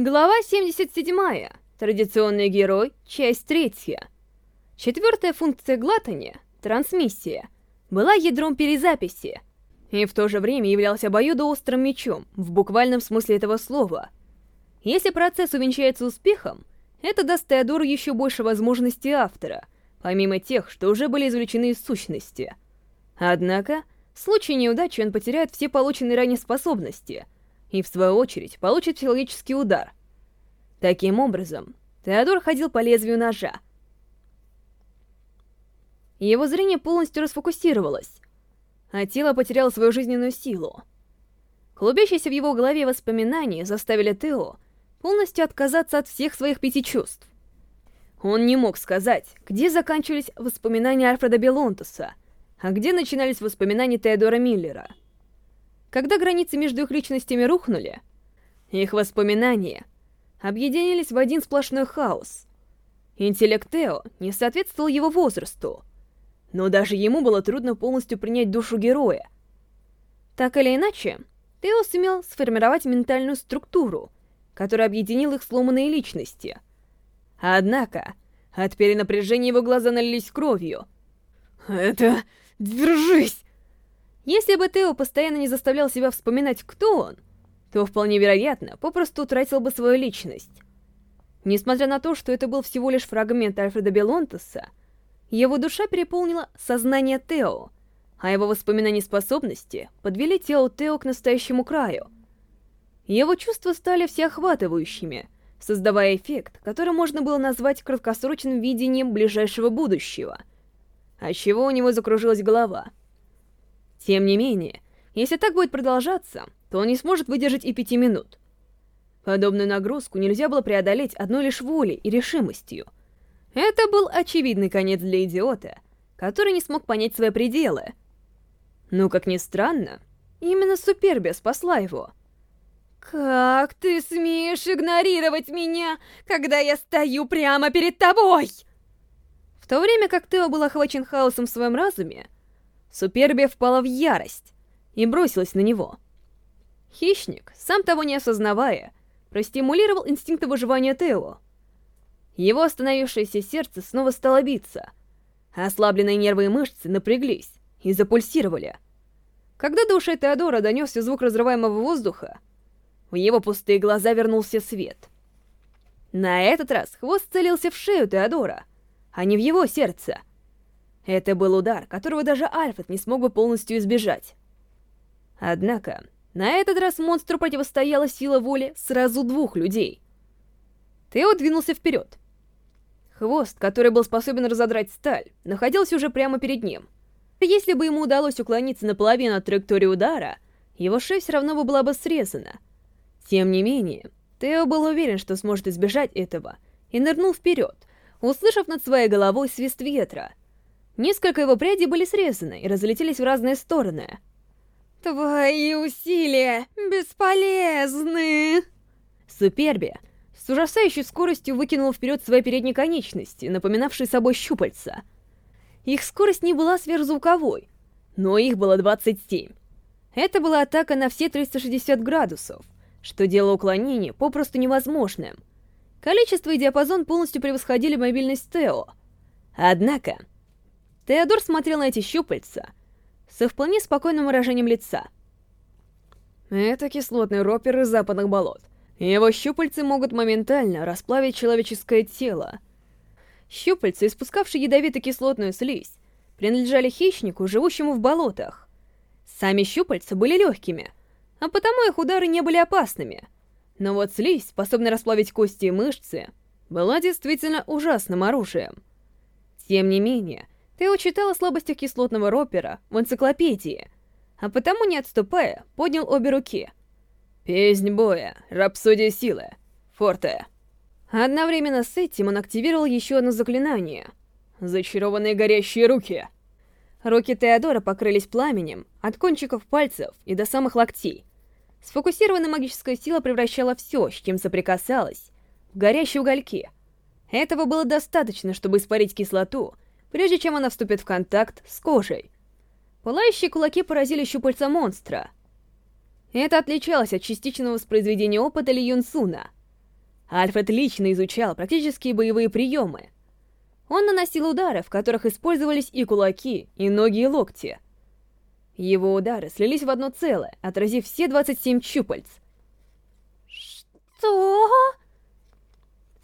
Глава 77. Традиционный герой. Часть третья. Четвертая функция глатания — трансмиссия — была ядром перезаписи и в то же время являлся обоюдоострым мечом, в буквальном смысле этого слова. Если процесс увенчается успехом, это даст Теодору еще больше возможностей автора, помимо тех, что уже были извлечены из сущности. Однако, в случае неудачи он потеряет все полученные ранее способности — и, в свою очередь, получит психологический удар. Таким образом, Теодор ходил по лезвию ножа. Его зрение полностью расфокусировалось, а тело потеряло свою жизненную силу. Клубящиеся в его голове воспоминания заставили Тео полностью отказаться от всех своих пяти чувств. Он не мог сказать, где заканчивались воспоминания Альфреда Белонтуса, а где начинались воспоминания Теодора Миллера — когда границы между их личностями рухнули, их воспоминания объединились в один сплошной хаос. Интеллект Тео не соответствовал его возрасту, но даже ему было трудно полностью принять душу героя. Так или иначе, Тео сумел сформировать ментальную структуру, которая объединила их сломанные личности. Однако, от перенапряжения его глаза налились кровью. «Это... держись!» Если бы Тео постоянно не заставлял себя вспоминать, кто он, то вполне вероятно, попросту утратил бы свою личность. Несмотря на то, что это был всего лишь фрагмент Альфреда Белонтеса, его душа переполнила сознание Тео, а его воспоминания способности подвели тело Тео к настоящему краю. Его чувства стали всеохватывающими, создавая эффект, который можно было назвать краткосрочным видением ближайшего будущего, отчего у него закружилась голова — тем не менее, если так будет продолжаться, то он не сможет выдержать и пяти минут. Подобную нагрузку нельзя было преодолеть одной лишь волей и решимостью. Это был очевидный конец для идиота, который не смог понять свои пределы. Но, как ни странно, именно Супербия спасла его. «Как ты смеешь игнорировать меня, когда я стою прямо перед тобой?» В то время как Тео был охвачен хаосом в своем разуме, Супербия впала в ярость и бросилась на него. Хищник, сам того не осознавая, простимулировал инстинкты выживания Тео. Его остановившееся сердце снова стало биться, а ослабленные нервы и мышцы напряглись и запульсировали. Когда до ушей Теодора донесся звук разрываемого воздуха, в его пустые глаза вернулся свет. На этот раз хвост целился в шею Теодора, а не в его сердце — это был удар, которого даже Альфред не смог бы полностью избежать. Однако, на этот раз монстру противостояла сила воли сразу двух людей. Тео двинулся вперед. Хвост, который был способен разодрать сталь, находился уже прямо перед ним. Если бы ему удалось уклониться наполовину от траектории удара, его шея все равно бы была бы срезана. Тем не менее, Тео был уверен, что сможет избежать этого, и нырнул вперед, услышав над своей головой свист ветра — Несколько его прядей были срезаны и разлетелись в разные стороны. «Твои усилия бесполезны!» Суперби с ужасающей скоростью выкинул вперед свои передние конечности, напоминавшие собой щупальца. Их скорость не была сверхзвуковой, но их было 27. Это была атака на все 360 градусов, что делало уклонение попросту невозможным. Количество и диапазон полностью превосходили мобильность Тео. Однако, Теодор смотрел на эти щупальца со вполне спокойным выражением лица. Это кислотный ропер из западных болот. Его щупальцы могут моментально расплавить человеческое тело. Щупальца, испускавшие ядовито-кислотную слизь, принадлежали хищнику, живущему в болотах. Сами щупальца были легкими, а потому их удары не были опасными. Но вот слизь, способная расплавить кости и мышцы, была действительно ужасным оружием. Тем не менее, ты учитал о слабостях кислотного ропера в энциклопедии, а потому, не отступая, поднял обе руки. Песнь боя, рапсодия силы, форте. Одновременно с этим он активировал еще одно заклинание. Зачарованные горящие руки. Руки Теодора покрылись пламенем, от кончиков пальцев и до самых локтей. Сфокусированная магическая сила превращала все, с чем соприкасалась, в горящие угольки. Этого было достаточно, чтобы испарить кислоту — прежде чем она вступит в контакт с кожей. Пылающие кулаки поразили щупальца монстра. Это отличалось от частичного воспроизведения опыта Ли Юнсуна. Альфред лично изучал практические боевые приемы. Он наносил удары, в которых использовались и кулаки, и ноги, и локти. Его удары слились в одно целое, отразив все 27 щупальц. Что?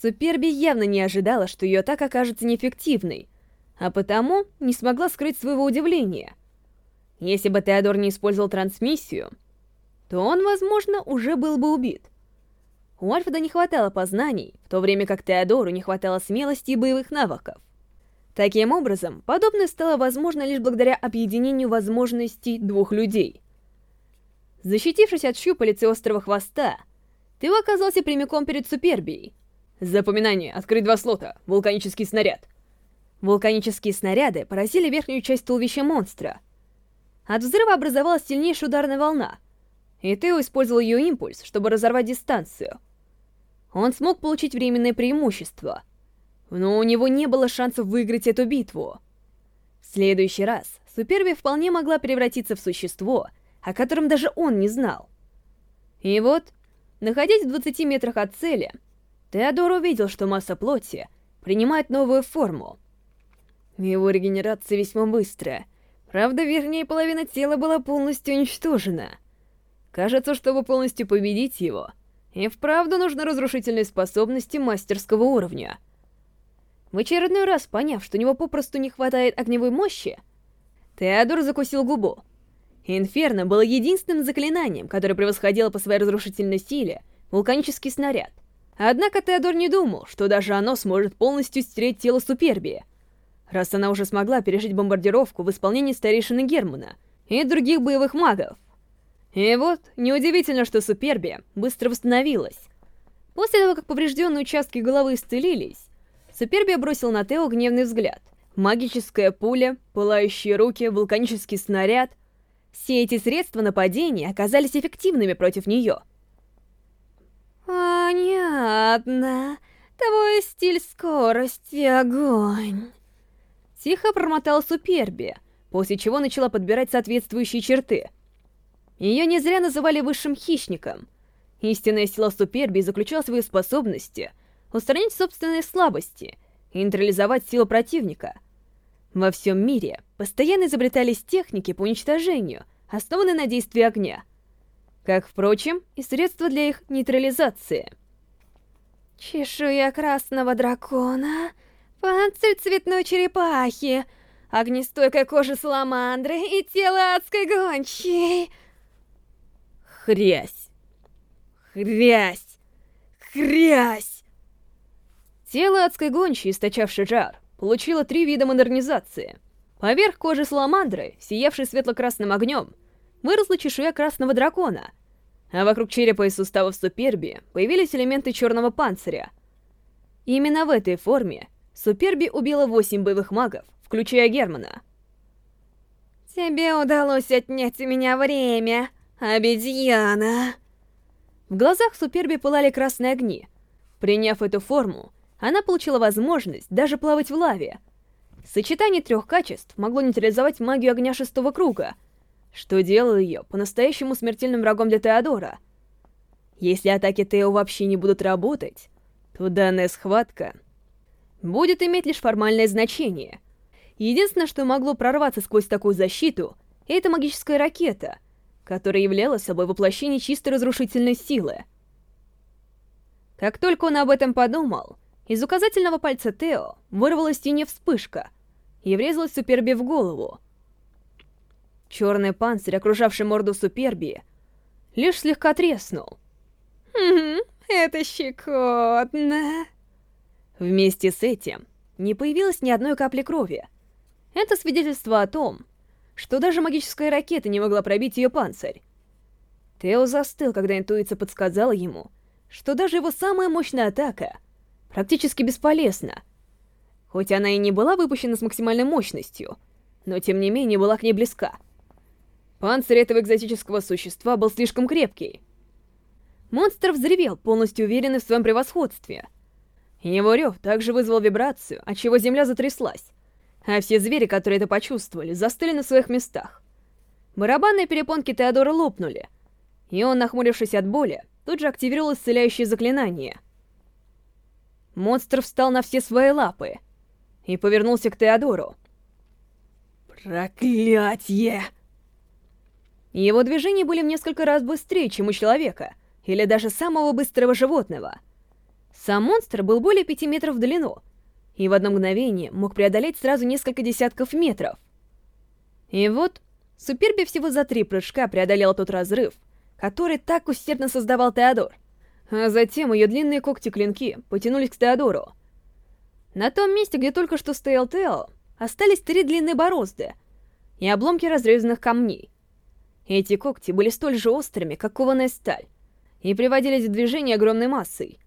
Суперби явно не ожидала, что ее атака окажется неэффективной, а потому не смогла скрыть своего удивления. Если бы Теодор не использовал трансмиссию, то он, возможно, уже был бы убит. У Альфреда не хватало познаний, в то время как Теодору не хватало смелости и боевых навыков. Таким образом, подобное стало возможно лишь благодаря объединению возможностей двух людей. Защитившись от щупалец и острого хвоста, ты оказался прямиком перед Супербией. Запоминание. Открыть два слота. Вулканический снаряд. Вулканические снаряды поразили верхнюю часть туловища монстра. От взрыва образовалась сильнейшая ударная волна, и Тео использовал ее импульс, чтобы разорвать дистанцию. Он смог получить временное преимущество, но у него не было шансов выиграть эту битву. В следующий раз Суперби вполне могла превратиться в существо, о котором даже он не знал. И вот, находясь в 20 метрах от цели, Теодор увидел, что масса плоти принимает новую форму. Его регенерация весьма быстрая, правда, верхняя половина тела была полностью уничтожена. Кажется, чтобы полностью победить его, и вправду нужны разрушительные способности мастерского уровня. В очередной раз поняв, что у него попросту не хватает огневой мощи, Теодор закусил губу. Инферно было единственным заклинанием, которое превосходило по своей разрушительной силе вулканический снаряд. Однако Теодор не думал, что даже оно сможет полностью стереть тело Супербии, раз она уже смогла пережить бомбардировку в исполнении старейшины Германа и других боевых магов. И вот, неудивительно, что Супербия быстро восстановилась. После того, как поврежденные участки головы исцелились, Супербия бросил на Тео гневный взгляд. Магическая пуля, пылающие руки, вулканический снаряд. Все эти средства нападения оказались эффективными против нее. «Понятно. Твой стиль скорости — огонь». Тихо промотал Суперби, после чего начала подбирать соответствующие черты. Ее не зря называли высшим хищником. Истинная сила Суперби заключалась в ее способности устранить собственные слабости и нейтрализовать силу противника. Во всем мире постоянно изобретались техники по уничтожению, основанные на действии огня. Как, впрочем, и средства для их нейтрализации. Чешуя красного дракона Панцирь цветной черепахи, огнестойкая кожа саламандры и тело адской гончей. Хрясь. Хрясь. Хрясь. Тело адской гончей, источавшей жар, получило три вида модернизации. Поверх кожи саламандры, сиявшей светло-красным огнем, выросла чешуя красного дракона, а вокруг черепа и суставов суперби появились элементы черного панциря. И именно в этой форме Суперби убила восемь боевых магов, включая Германа. «Тебе удалось отнять у меня время, обезьяна!» В глазах Суперби пылали красные огни. Приняв эту форму, она получила возможность даже плавать в лаве. Сочетание трех качеств могло нейтрализовать магию огня шестого круга, что делало ее по-настоящему смертельным врагом для Теодора. Если атаки Тео вообще не будут работать, то данная схватка будет иметь лишь формальное значение. Единственное, что могло прорваться сквозь такую защиту, это магическая ракета, которая являла собой воплощение чистой разрушительной силы. Как только он об этом подумал, из указательного пальца Тео вырвалась тени вспышка и врезалась Суперби в голову. Черный панцирь, окружавший морду Суперби, лишь слегка треснул. «Хм, это щекотно!» Вместе с этим не появилось ни одной капли крови. Это свидетельство о том, что даже магическая ракета не могла пробить ее панцирь. Тео застыл, когда интуиция подсказала ему, что даже его самая мощная атака практически бесполезна. Хоть она и не была выпущена с максимальной мощностью, но тем не менее была к ней близка. Панцирь этого экзотического существа был слишком крепкий. Монстр взревел, полностью уверенный в своем превосходстве — его рев также вызвал вибрацию, отчего земля затряслась, а все звери, которые это почувствовали, застыли на своих местах. Барабанные перепонки Теодора лопнули, и он, нахмурившись от боли, тут же активировал исцеляющее заклинание. монстр встал на все свои лапы и повернулся к Теодору. Проклятье! Его движения были в несколько раз быстрее, чем у человека, или даже самого быстрого животного. Сам монстр был более пяти метров в длину, и в одно мгновение мог преодолеть сразу несколько десятков метров. И вот, Суперби всего за три прыжка преодолел тот разрыв, который так усердно создавал Теодор. А затем ее длинные когти-клинки потянулись к Теодору. На том месте, где только что стоял Тео, остались три длинные борозды и обломки разрезанных камней. Эти когти были столь же острыми, как кованая сталь, и приводились в движение огромной массой.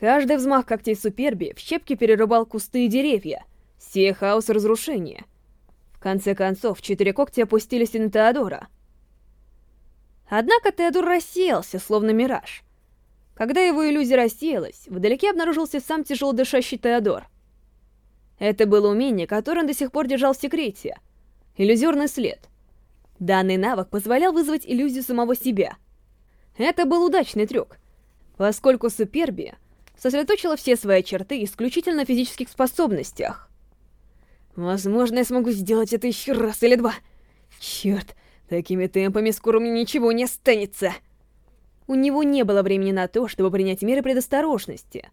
Каждый взмах когтей Суперби в щепки перерубал кусты и деревья, сея хаос и разрушение. В конце концов, четыре когти опустились и на Теодора. Однако Теодор рассеялся, словно мираж. Когда его иллюзия рассеялась, вдалеке обнаружился сам тяжело дышащий Теодор. Это было умение, которое он до сих пор держал в секрете. Иллюзорный след. Данный навык позволял вызвать иллюзию самого себя. Это был удачный трюк, поскольку Суперби сосредоточила все свои черты исключительно на физических способностях. Возможно, я смогу сделать это еще раз или два. Черт, такими темпами скоро меня ничего не останется. У него не было времени на то, чтобы принять меры предосторожности.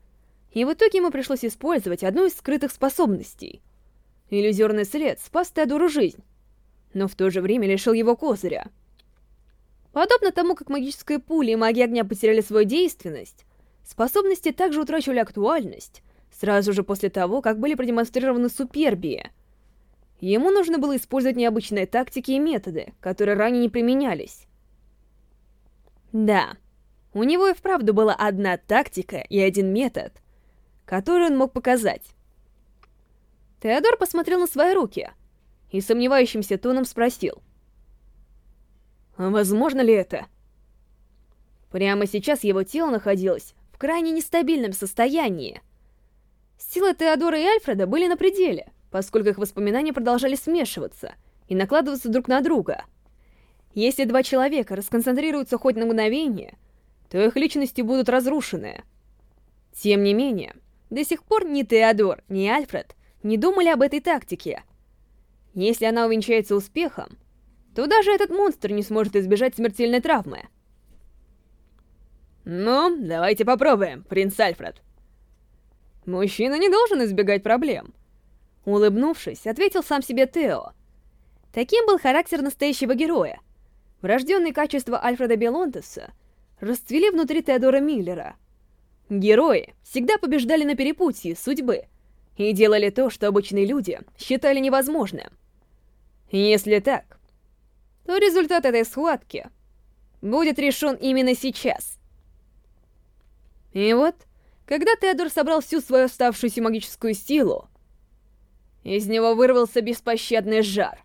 И в итоге ему пришлось использовать одну из скрытых способностей. Иллюзорный след спас Теодору жизнь но в то же время лишил его козыря. Подобно тому, как магическая пуля и магия огня потеряли свою действенность, способности также утрачивали актуальность сразу же после того, как были продемонстрированы супербии. Ему нужно было использовать необычные тактики и методы, которые ранее не применялись. Да, у него и вправду была одна тактика и один метод, который он мог показать. Теодор посмотрел на свои руки — и сомневающимся тоном спросил. «Возможно ли это?» Прямо сейчас его тело находилось в крайне нестабильном состоянии. Силы Теодора и Альфреда были на пределе, поскольку их воспоминания продолжали смешиваться и накладываться друг на друга. Если два человека расконцентрируются хоть на мгновение, то их личности будут разрушены. Тем не менее, до сих пор ни Теодор, ни Альфред не думали об этой тактике — если она увенчается успехом, то даже этот монстр не сможет избежать смертельной травмы. Ну, давайте попробуем, принц Альфред. Мужчина не должен избегать проблем. Улыбнувшись, ответил сам себе Тео. Таким был характер настоящего героя. Врожденные качества Альфреда Белонтеса расцвели внутри Теодора Миллера. Герои всегда побеждали на перепутье судьбы и делали то, что обычные люди считали невозможным. Если так, то результат этой схватки будет решен именно сейчас. И вот, когда Теодор собрал всю свою оставшуюся магическую силу, из него вырвался беспощадный жар.